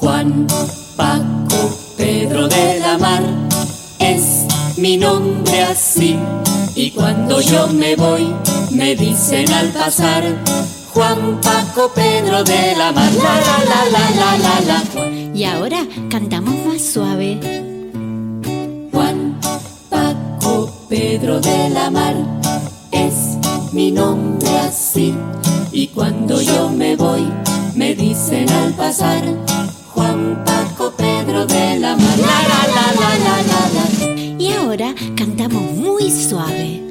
Juan Paco Pedro de la Mar es mi nombre así. Y cuando yo me voy, me dicen al pasar, Juan Paco Pedro de la Mar, la la la la la la la. Y ahora cantamos más suave. Juan Paco Pedro de la Mar mi nombre así. Y cuando yo me voy, me dicen al pasar, Juan Paco Pedro de la Mar, la la la la la la. la. Y ahora cantamos muy suave.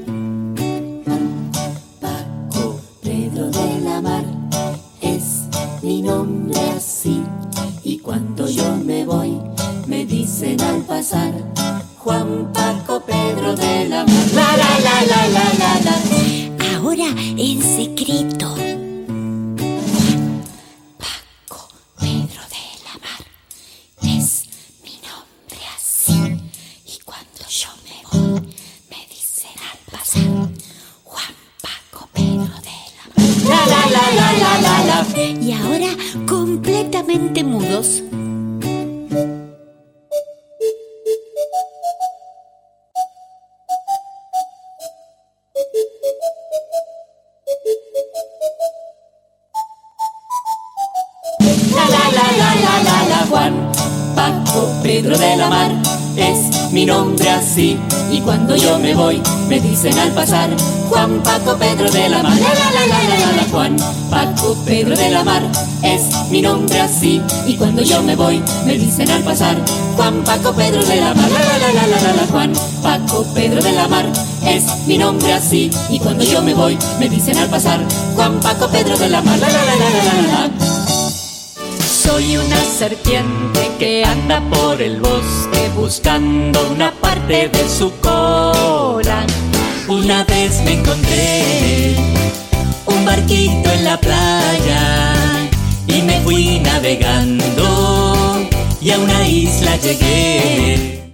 Paco Pedro de la Mar es mi nombre así. Y cuando yo me voy, me dicen al pasar, Juan Paco Pedro de la Mar, la la la la la la la. Y ahora completamente mudos. La la la la la la la Juan Paco Pedro de la Mar es mi nombre así y cuando yo me voy me dicen al pasar Juan Paco Pedro de la Mar la la la la la la. Juan Paco Pedro de la Mar es mi nombre así y cuando yo me voy me dicen al pasar Juan Paco Pedro de la Mar la la la la la. Juan Paco Pedro de la Mar es mi nombre así y cuando yo me voy me dicen al pasar Juan Paco Pedro de la Mar la la la la la la, la. Soy una serpiente que anda por el bosque buscando una parte de su cola. Una vez me encontré un barquito en la playa y me fui navegando y a una isla llegué.